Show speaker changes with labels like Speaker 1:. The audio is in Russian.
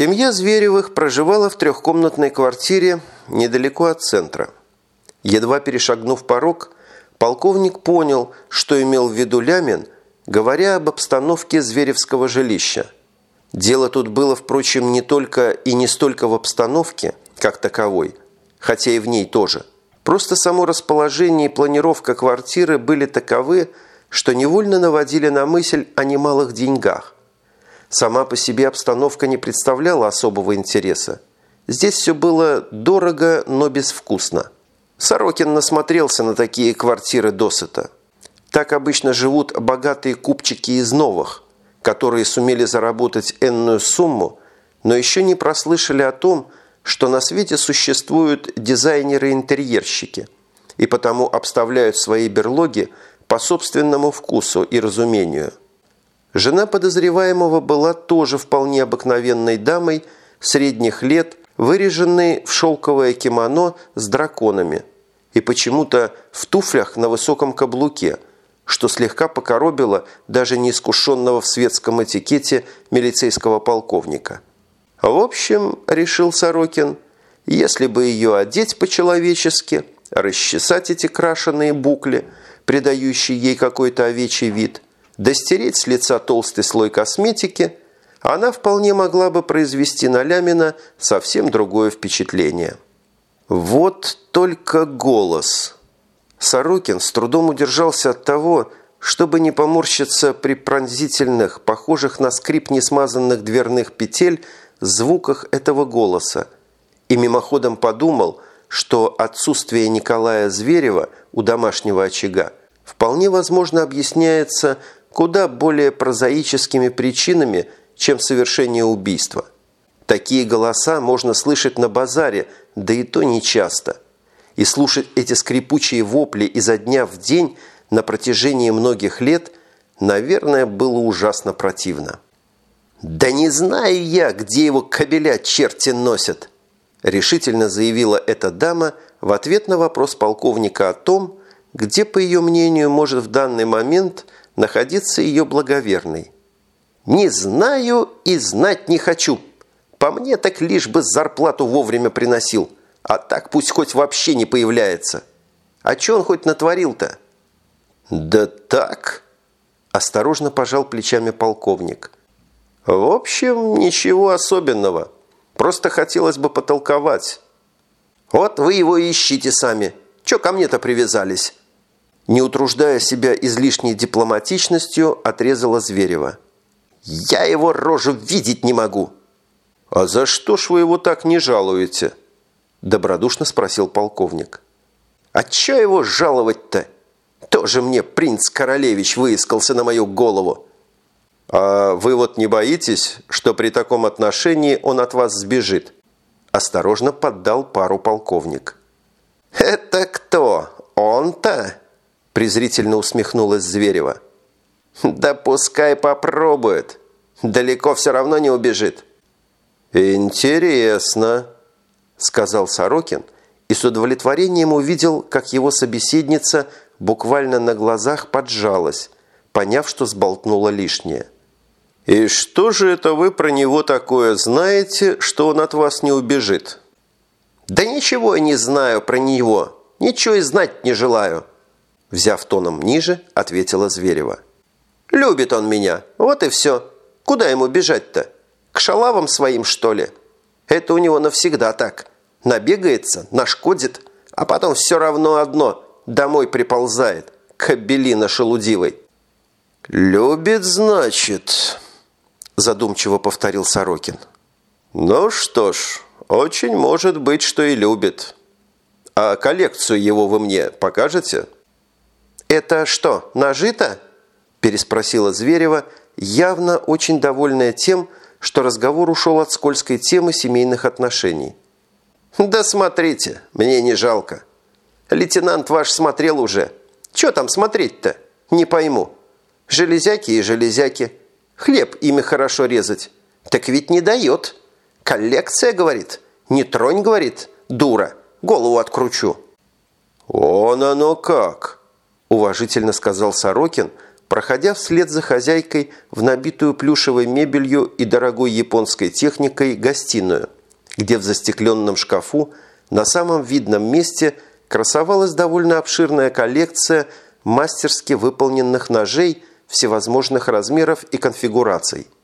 Speaker 1: Семья Зверевых проживала в трехкомнатной квартире недалеко от центра. Едва перешагнув порог, полковник понял, что имел в виду Лямин, говоря об обстановке Зверевского жилища. Дело тут было, впрочем, не только и не столько в обстановке, как таковой, хотя и в ней тоже. Просто само расположение и планировка квартиры были таковы, что невольно наводили на мысль о немалых деньгах. Сама по себе обстановка не представляла особого интереса. Здесь все было дорого, но безвкусно. Сорокин насмотрелся на такие квартиры досыта. Так обычно живут богатые купчики из новых, которые сумели заработать энную сумму, но еще не прослышали о том, что на свете существуют дизайнеры-интерьерщики и потому обставляют свои берлоги по собственному вкусу и разумению – Жена подозреваемого была тоже вполне обыкновенной дамой средних лет, выреженной в шелковое кимоно с драконами и почему-то в туфлях на высоком каблуке, что слегка покоробило даже неискушенного в светском этикете милицейского полковника. В общем, решил Сорокин, если бы ее одеть по-человечески, расчесать эти крашеные букли, придающие ей какой-то овечий вид – достереть с лица толстый слой косметики, она вполне могла бы произвести на Лямина совсем другое впечатление. Вот только голос. Сорокин с трудом удержался от того, чтобы не поморщиться при пронзительных, похожих на скрип несмазанных дверных петель, звуках этого голоса, и мимоходом подумал, что отсутствие Николая Зверева у домашнего очага вполне возможно объясняется куда более прозаическими причинами, чем совершение убийства. Такие голоса можно слышать на базаре, да и то нечасто. И слушать эти скрипучие вопли изо дня в день на протяжении многих лет, наверное, было ужасно противно. «Да не знаю я, где его кабеля черти носят!» решительно заявила эта дама в ответ на вопрос полковника о том, где, по ее мнению, может в данный момент – находиться ее благоверный. «Не знаю и знать не хочу. По мне так лишь бы зарплату вовремя приносил, а так пусть хоть вообще не появляется. А что он хоть натворил-то?» «Да так», – осторожно пожал плечами полковник. «В общем, ничего особенного. Просто хотелось бы потолковать». «Вот вы его ищите сами. Че ко мне-то привязались?» Не утруждая себя излишней дипломатичностью, отрезала Зверева. «Я его рожу видеть не могу!» «А за что ж вы его так не жалуете?» Добродушно спросил полковник. «А чё его жаловать-то? Тоже мне принц-королевич выискался на мою голову!» «А вы вот не боитесь, что при таком отношении он от вас сбежит?» Осторожно поддал пару полковник. «Это кто? Он-то?» Презрительно усмехнулась Зверева. «Да пускай попробует. Далеко все равно не убежит». «Интересно», – сказал Сорокин и с удовлетворением увидел, как его собеседница буквально на глазах поджалась, поняв, что сболтнула лишнее. «И что же это вы про него такое знаете, что он от вас не убежит?» «Да ничего я не знаю про него. Ничего и знать не желаю», Взяв тоном ниже, ответила Зверева. «Любит он меня, вот и все. Куда ему бежать-то? К шалавам своим, что ли? Это у него навсегда так. Набегается, нашкодит, а потом все равно одно – домой приползает, кобелина шелудивой». «Любит, значит», – задумчиво повторил Сорокин. «Ну что ж, очень может быть, что и любит. А коллекцию его вы мне покажете?» «Это что, нажито?» – переспросила Зверева, явно очень довольная тем, что разговор ушел от скользкой темы семейных отношений. «Да смотрите, мне не жалко. Лейтенант ваш смотрел уже. Че там смотреть-то? Не пойму. Железяки и железяки. Хлеб ими хорошо резать. Так ведь не дает. Коллекция, говорит. Не тронь, говорит. Дура. Голову откручу». «Он оно как!» Уважительно сказал Сорокин, проходя вслед за хозяйкой в набитую плюшевой мебелью и дорогой японской техникой гостиную, где в застекленном шкафу на самом видном месте красовалась довольно обширная коллекция мастерски выполненных ножей всевозможных размеров и конфигураций –